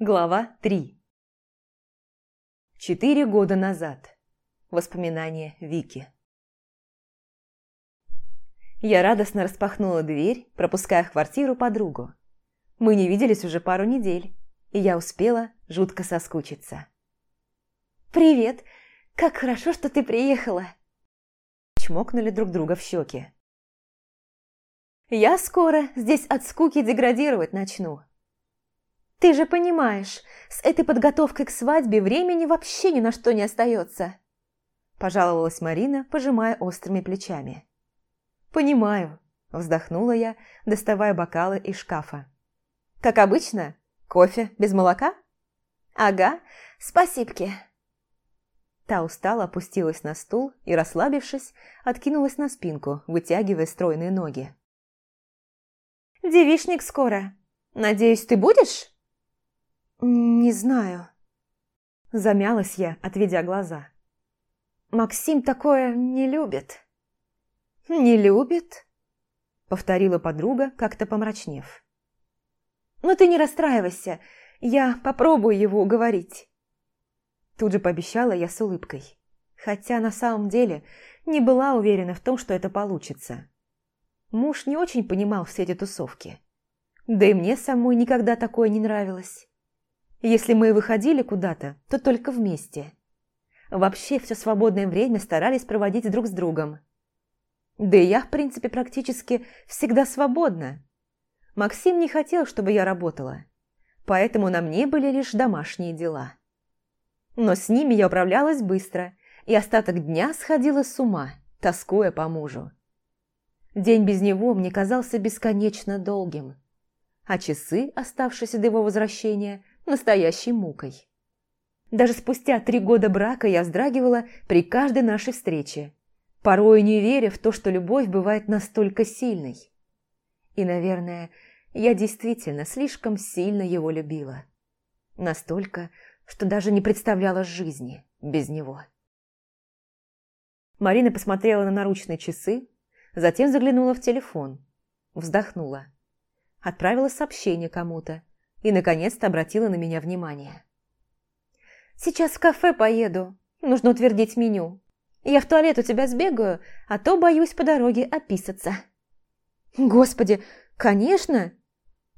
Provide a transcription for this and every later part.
Глава 3 Четыре года назад. Воспоминания Вики. Я радостно распахнула дверь, пропуская в квартиру подругу. Мы не виделись уже пару недель, и я успела жутко соскучиться. «Привет! Как хорошо, что ты приехала!» Чмокнули друг друга в щеки. «Я скоро здесь от скуки деградировать начну», ты же понимаешь, с этой подготовкой к свадьбе времени вообще ни на что не остается. Пожаловалась Марина, пожимая острыми плечами. Понимаю, вздохнула я, доставая бокалы из шкафа. Как обычно, кофе без молока? Ага, спасибки. Та устало опустилась на стул и, расслабившись, откинулась на спинку, вытягивая стройные ноги. «Девишник скоро. Надеюсь, ты будешь?» «Не знаю». Замялась я, отведя глаза. «Максим такое не любит». «Не любит?» Повторила подруга, как-то помрачнев. «Ну ты не расстраивайся, я попробую его уговорить». Тут же пообещала я с улыбкой, хотя на самом деле не была уверена в том, что это получится. Муж не очень понимал все эти тусовки. Да и мне самой никогда такое не нравилось. Если мы выходили куда-то, то только вместе. Вообще все свободное время старались проводить друг с другом. Да и я, в принципе, практически всегда свободна. Максим не хотел, чтобы я работала, поэтому на мне были лишь домашние дела. Но с ними я управлялась быстро и остаток дня сходила с ума, тоскуя по мужу. День без него мне казался бесконечно долгим, а часы, оставшиеся до его возвращения, настоящей мукой. Даже спустя три года брака я вздрагивала при каждой нашей встрече, порой не веря в то, что любовь бывает настолько сильной. И, наверное, я действительно слишком сильно его любила. Настолько, что даже не представляла жизни без него. Марина посмотрела на наручные часы, затем заглянула в телефон, вздохнула. Отправила сообщение кому-то и, наконец-то, обратила на меня внимание. «Сейчас в кафе поеду. Нужно утвердить меню. Я в туалет у тебя сбегаю, а то боюсь по дороге описаться». «Господи, конечно!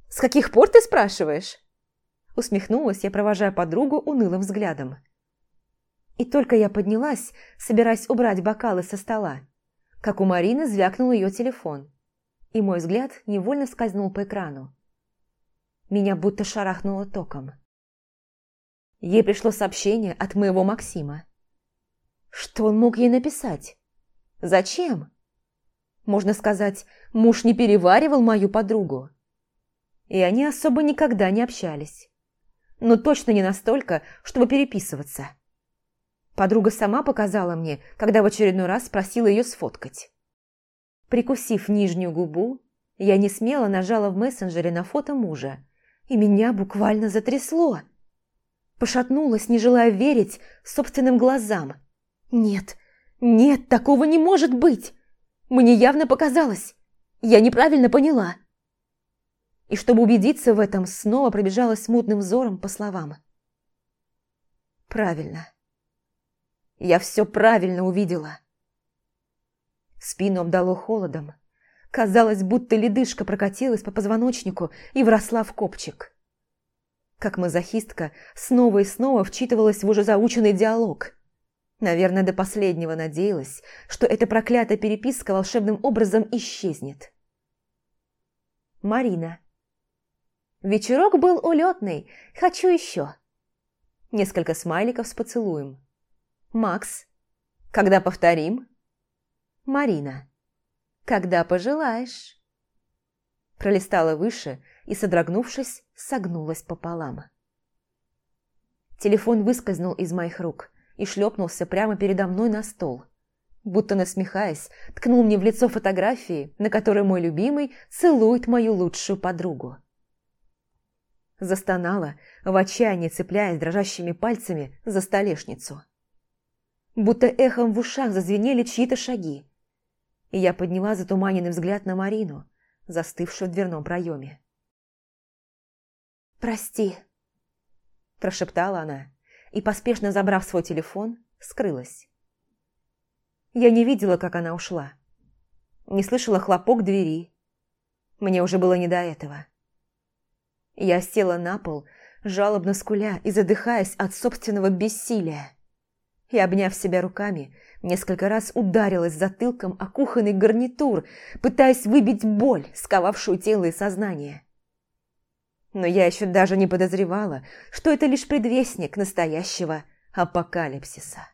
С каких пор ты спрашиваешь?» Усмехнулась я, провожая подругу унылым взглядом. И только я поднялась, собираясь убрать бокалы со стола, как у Марины звякнул ее телефон, и мой взгляд невольно скользнул по экрану. Меня будто шарахнуло током. Ей пришло сообщение от моего Максима. Что он мог ей написать? Зачем? Можно сказать, муж не переваривал мою подругу. И они особо никогда не общались. Но точно не настолько, чтобы переписываться. Подруга сама показала мне, когда в очередной раз спросила ее сфоткать. Прикусив нижнюю губу, я не смело нажала в мессенджере на фото мужа и меня буквально затрясло. Пошатнулась, не желая верить собственным глазам. Нет, нет, такого не может быть. Мне явно показалось. Я неправильно поняла. И чтобы убедиться в этом, снова пробежалась смутным взором по словам. Правильно. Я все правильно увидела. Спину обдало холодом. Казалось, будто ледышка прокатилась по позвоночнику и вросла в копчик. Как мазохистка снова и снова вчитывалась в уже заученный диалог. Наверное, до последнего надеялась, что эта проклятая переписка волшебным образом исчезнет. Марина. Вечерок был улетный, хочу еще. Несколько смайликов с поцелуем. Макс. Когда повторим? Марина когда пожелаешь». Пролистала выше и, содрогнувшись, согнулась пополам. Телефон выскользнул из моих рук и шлепнулся прямо передо мной на стол. Будто насмехаясь, ткнул мне в лицо фотографии, на которой мой любимый целует мою лучшую подругу. Застонала, в отчаянии цепляясь дрожащими пальцами за столешницу. Будто эхом в ушах зазвенели чьи-то шаги, и я подняла затуманенный взгляд на Марину, застывшую в дверном проеме. «Прости», прошептала она и, поспешно забрав свой телефон, скрылась. Я не видела, как она ушла. Не слышала хлопок двери. Мне уже было не до этого. Я села на пол, жалобно скуля и задыхаясь от собственного бессилия. И, обняв себя руками, несколько раз ударилась затылком о кухонный гарнитур, пытаясь выбить боль, сковавшую тело и сознание. Но я еще даже не подозревала, что это лишь предвестник настоящего апокалипсиса.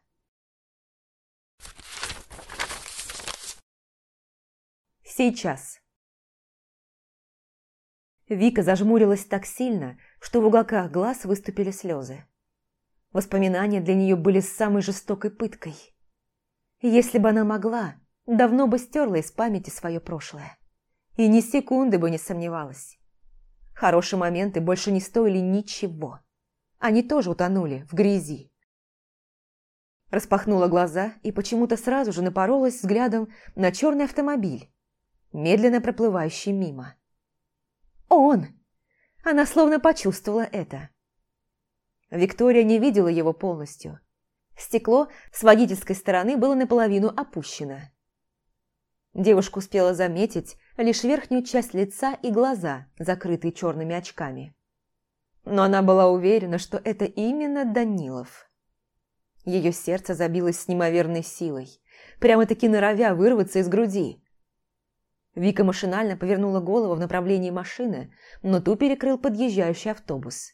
Сейчас. Вика зажмурилась так сильно, что в уголках глаз выступили слезы. Воспоминания для нее были самой жестокой пыткой. Если бы она могла, давно бы стерла из памяти свое прошлое. И ни секунды бы не сомневалась. Хорошие моменты больше не стоили ничего. Они тоже утонули в грязи. Распахнула глаза и почему-то сразу же напоролась взглядом на черный автомобиль, медленно проплывающий мимо. «Он!» Она словно почувствовала это. Виктория не видела его полностью. Стекло с водительской стороны было наполовину опущено. Девушка успела заметить лишь верхнюю часть лица и глаза, закрытые черными очками. Но она была уверена, что это именно Данилов. Ее сердце забилось с неимоверной силой, прямо-таки норовя вырваться из груди. Вика машинально повернула голову в направлении машины, но ту перекрыл подъезжающий автобус.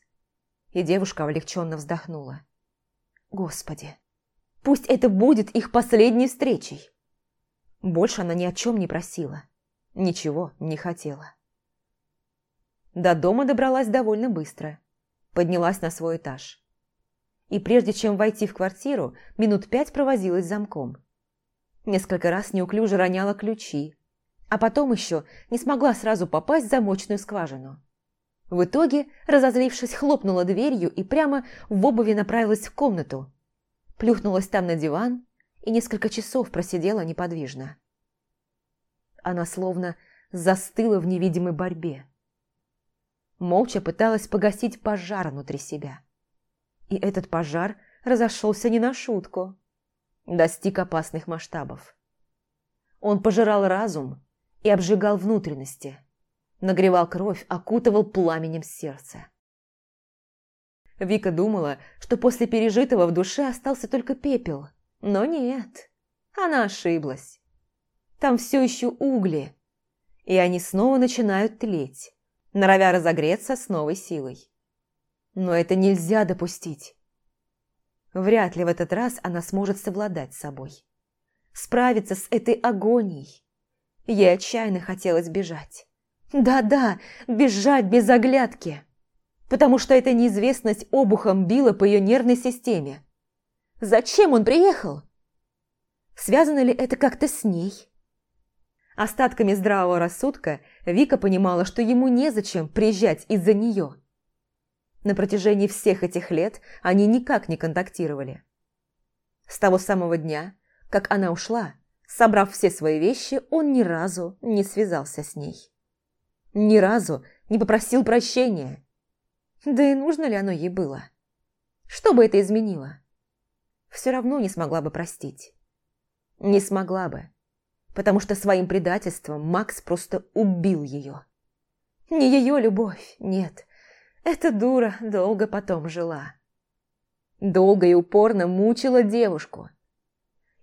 И девушка облегченно вздохнула. «Господи, пусть это будет их последней встречей!» Больше она ни о чем не просила, ничего не хотела. До дома добралась довольно быстро, поднялась на свой этаж. И прежде чем войти в квартиру, минут пять провозилась замком. Несколько раз неуклюже роняла ключи, а потом еще не смогла сразу попасть в замочную скважину. В итоге, разозлившись, хлопнула дверью и прямо в обуви направилась в комнату. Плюхнулась там на диван и несколько часов просидела неподвижно. Она словно застыла в невидимой борьбе. Молча пыталась погасить пожар внутри себя. И этот пожар разошелся не на шутку. Достиг опасных масштабов. Он пожирал разум, и обжигал внутренности. Нагревал кровь, окутывал пламенем сердце. Вика думала, что после пережитого в душе остался только пепел. Но нет, она ошиблась. Там все еще угли, и они снова начинают тлеть, норовя разогреться с новой силой. Но это нельзя допустить. Вряд ли в этот раз она сможет совладать с собой. Справиться с этой агонией, Ей отчаянно хотелось бежать. Да-да, бежать без оглядки. Потому что эта неизвестность обухом била по ее нервной системе. Зачем он приехал? Связано ли это как-то с ней? Остатками здравого рассудка Вика понимала, что ему незачем приезжать из-за нее. На протяжении всех этих лет они никак не контактировали. С того самого дня, как она ушла, Собрав все свои вещи, он ни разу не связался с ней. Ни разу не попросил прощения. Да и нужно ли оно ей было? Что бы это изменило? Все равно не смогла бы простить. Не смогла бы, потому что своим предательством Макс просто убил ее. Не ее любовь, нет. Эта дура долго потом жила. Долго и упорно мучила девушку –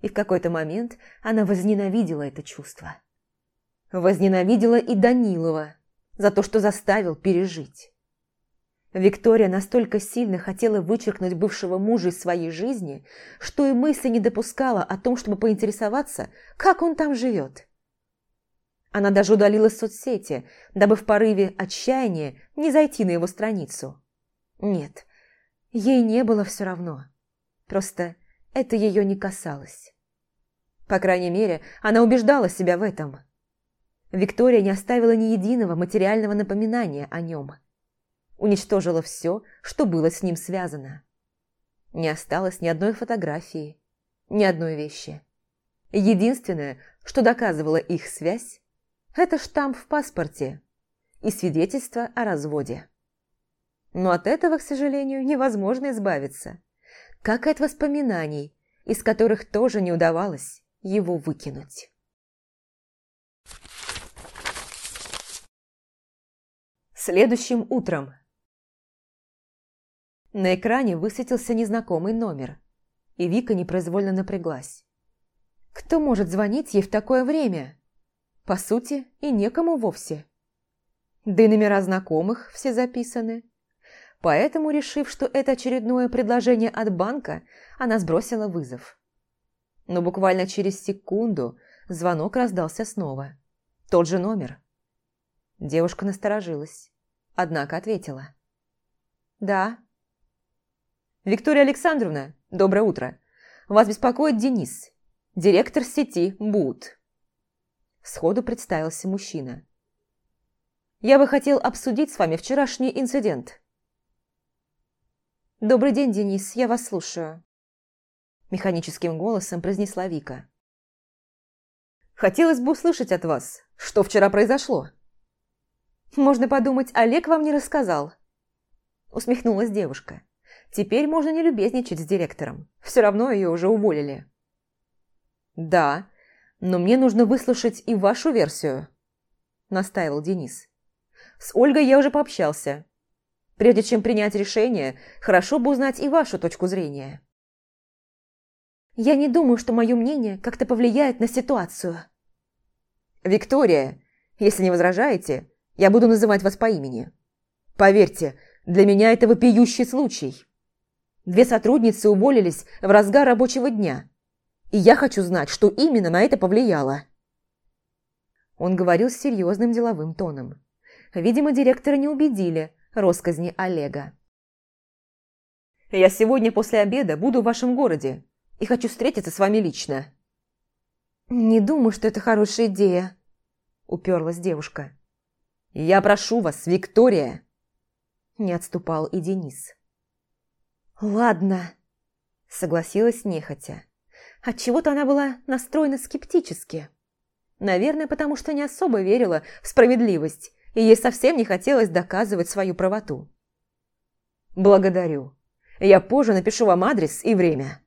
и в какой-то момент она возненавидела это чувство. Возненавидела и Данилова за то, что заставил пережить. Виктория настолько сильно хотела вычеркнуть бывшего мужа из своей жизни, что и мысли не допускала о том, чтобы поинтересоваться, как он там живет. Она даже удалила соцсети, дабы в порыве отчаяния не зайти на его страницу. Нет, ей не было все равно. Просто это ее не касалось. По крайней мере, она убеждала себя в этом. Виктория не оставила ни единого материального напоминания о нем. Уничтожила все, что было с ним связано. Не осталось ни одной фотографии, ни одной вещи. Единственное, что доказывало их связь, это штамп в паспорте и свидетельство о разводе. Но от этого, к сожалению, невозможно избавиться. Как и от воспоминаний, из которых тоже не удавалось его выкинуть. Следующим утром. На экране высветился незнакомый номер, и Вика непроизвольно напряглась. Кто может звонить ей в такое время? По сути, и некому вовсе. Да и номера знакомых все записаны. Поэтому, решив, что это очередное предложение от банка, она сбросила вызов. Но буквально через секунду звонок раздался снова. Тот же номер. Девушка насторожилась, однако ответила. «Да». «Виктория Александровна, доброе утро. Вас беспокоит Денис, директор сети БУТ». Сходу представился мужчина. «Я бы хотел обсудить с вами вчерашний инцидент». «Добрый день, Денис, я вас слушаю», – механическим голосом произнесла Вика. «Хотелось бы услышать от вас, что вчера произошло». «Можно подумать, Олег вам не рассказал», – усмехнулась девушка. «Теперь можно не любезничать с директором, все равно ее уже уволили». «Да, но мне нужно выслушать и вашу версию», – настаивал Денис. «С Ольгой я уже пообщался, Прежде чем принять решение, хорошо бы узнать и вашу точку зрения. Я не думаю, что мое мнение как-то повлияет на ситуацию. Виктория, если не возражаете, я буду называть вас по имени. Поверьте, для меня это вопиющий случай. Две сотрудницы уволились в разгар рабочего дня, и я хочу знать, что именно на это повлияло. Он говорил с серьезным деловым тоном. Видимо, директора не убедили, росказни Олега. «Я сегодня после обеда буду в вашем городе и хочу встретиться с вами лично». «Не думаю, что это хорошая идея», – уперлась девушка. «Я прошу вас, Виктория!» Не отступал и Денис. «Ладно», – согласилась нехотя. Отчего-то она была настроена скептически. Наверное, потому что не особо верила в справедливость и ей совсем не хотелось доказывать свою правоту. «Благодарю. Я позже напишу вам адрес и время».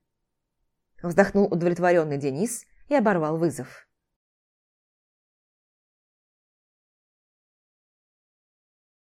Вздохнул удовлетворенный Денис и оборвал вызов.